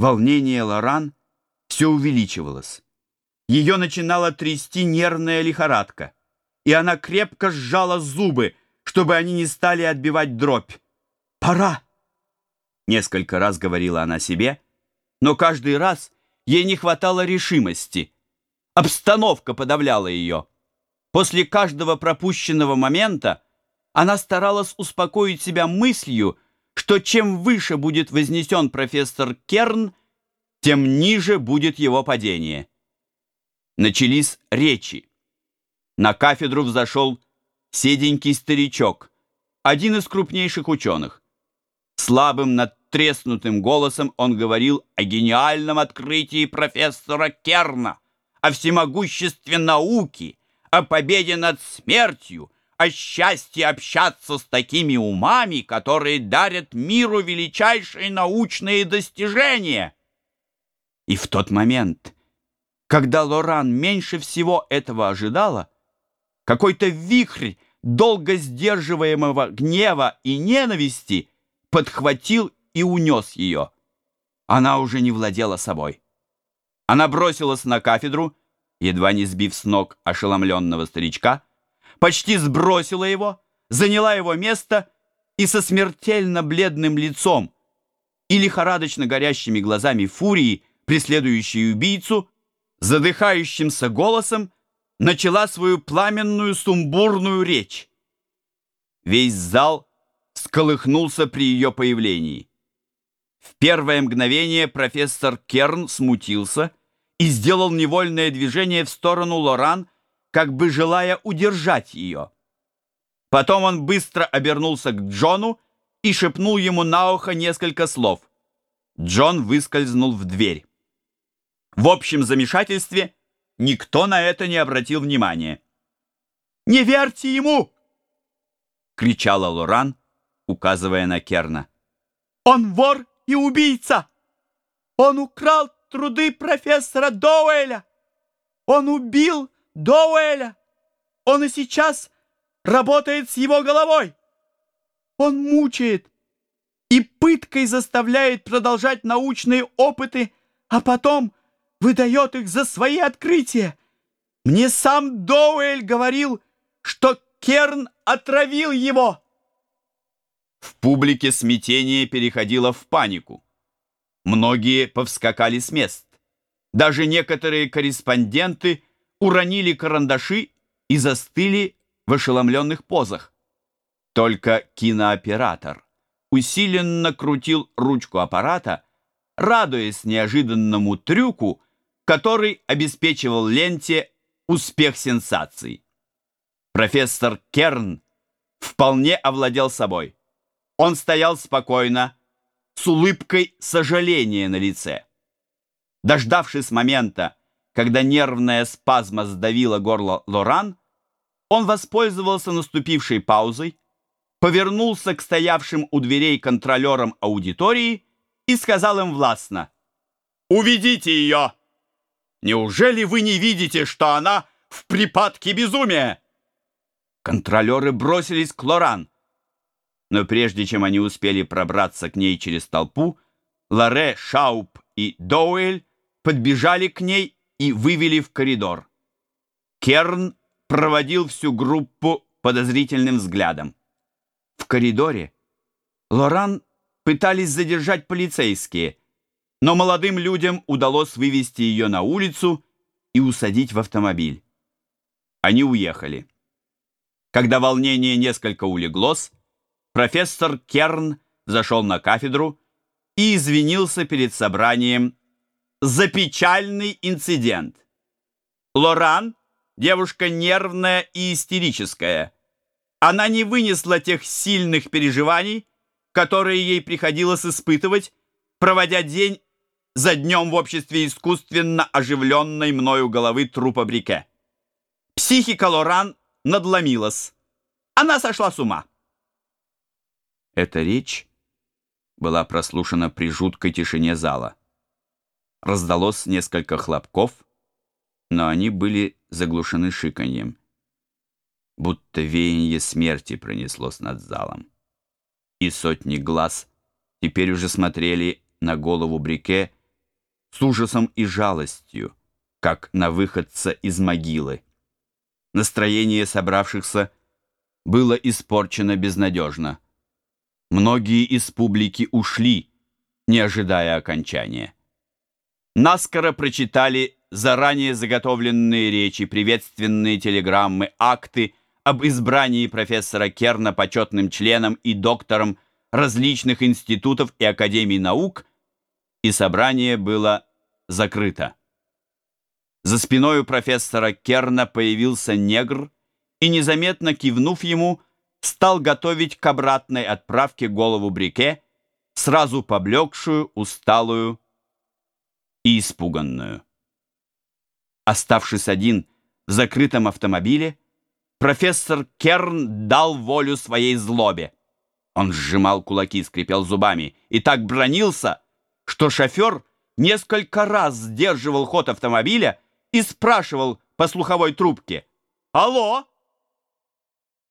Волнение Лоран все увеличивалось. Ее начинала трясти нервная лихорадка, и она крепко сжала зубы, чтобы они не стали отбивать дробь. «Пора!» Несколько раз говорила она себе, но каждый раз ей не хватало решимости. Обстановка подавляла ее. После каждого пропущенного момента она старалась успокоить себя мыслью, что чем выше будет вознесен профессор Керн, тем ниже будет его падение. Начались речи. На кафедру взошел седенький старичок, один из крупнейших ученых. Слабым, надтреснутым голосом он говорил о гениальном открытии профессора Керна, о всемогуществе науки, о победе над смертью, о счастье общаться с такими умами, которые дарят миру величайшие научные достижения. И в тот момент, когда Лоран меньше всего этого ожидала, какой-то вихрь долго сдерживаемого гнева и ненависти подхватил и унес ее. Она уже не владела собой. Она бросилась на кафедру, едва не сбив с ног ошеломленного старичка, почти сбросила его, заняла его место и со смертельно бледным лицом и лихорадочно горящими глазами фурии, преследующей убийцу, задыхающимся голосом начала свою пламенную сумбурную речь. Весь зал сколыхнулся при ее появлении. В первое мгновение профессор Керн смутился и сделал невольное движение в сторону Лоран, как бы желая удержать ее. Потом он быстро обернулся к Джону и шепнул ему на ухо несколько слов. Джон выскользнул в дверь. В общем замешательстве никто на это не обратил внимания. «Не верьте ему!» — кричала Лоран, указывая на Керна. «Он вор и убийца! Он украл труды профессора Доуэля! Он убил Доуэля! Он и сейчас работает с его головой! Он мучает и пыткой заставляет продолжать научные опыты, а потом выдает их за свои открытия. Мне сам Доуэль говорил, что Керн отравил его!» В публике смятение переходило в панику. Многие повскакали с мест. Даже некоторые корреспонденты уронили карандаши и застыли в ошеломленных позах. Только кинооператор усиленно крутил ручку аппарата, радуясь неожиданному трюку, который обеспечивал ленте успех сенсаций. Профессор Керн вполне овладел собой. Он стоял спокойно, с улыбкой сожаления на лице. Дождавшись момента, когда нервная спазма сдавила горло Лоран, он воспользовался наступившей паузой, повернулся к стоявшим у дверей контролерам аудитории и сказал им властно «Уведите ее! Неужели вы не видите, что она в припадке безумия?» Контролеры бросились к Лоран, но прежде чем они успели пробраться к ней через толпу, Ларе, Шауп и Доуэль подбежали к ней и вывели в коридор. Керн проводил всю группу подозрительным взглядом. В коридоре Лоран пытались задержать полицейские, но молодым людям удалось вывести ее на улицу и усадить в автомобиль. Они уехали. Когда волнение несколько улеглось, профессор Керн зашел на кафедру и извинился перед собранием за печальный инцидент. Лоран – девушка нервная и истерическая. Она не вынесла тех сильных переживаний, которые ей приходилось испытывать, проводя день за днем в обществе искусственно оживленной мною головы трупа Брике. Психика Лоран надломилась. Она сошла с ума. Эта речь была прослушана при жуткой тишине зала. Раздалось несколько хлопков, но они были заглушены шиканьем, будто веяние смерти пронеслось над залом. И сотни глаз теперь уже смотрели на голову Брике с ужасом и жалостью, как на выходца из могилы. Настроение собравшихся было испорчено безнадежно. Многие из публики ушли, не ожидая окончания. Наскоро прочитали заранее заготовленные речи, приветственные телеграммы, акты об избрании профессора Керна почетным членом и доктором различных институтов и академий наук, и собрание было закрыто. За спиной у профессора Керна появился негр и, незаметно кивнув ему, стал готовить к обратной отправке голову Брике, сразу поблекшую, усталую и испуганную. Оставшись один в закрытом автомобиле, профессор Керн дал волю своей злобе. Он сжимал кулаки, скрипел зубами и так бронился, что шофер несколько раз сдерживал ход автомобиля и спрашивал по слуховой трубке «Алло!»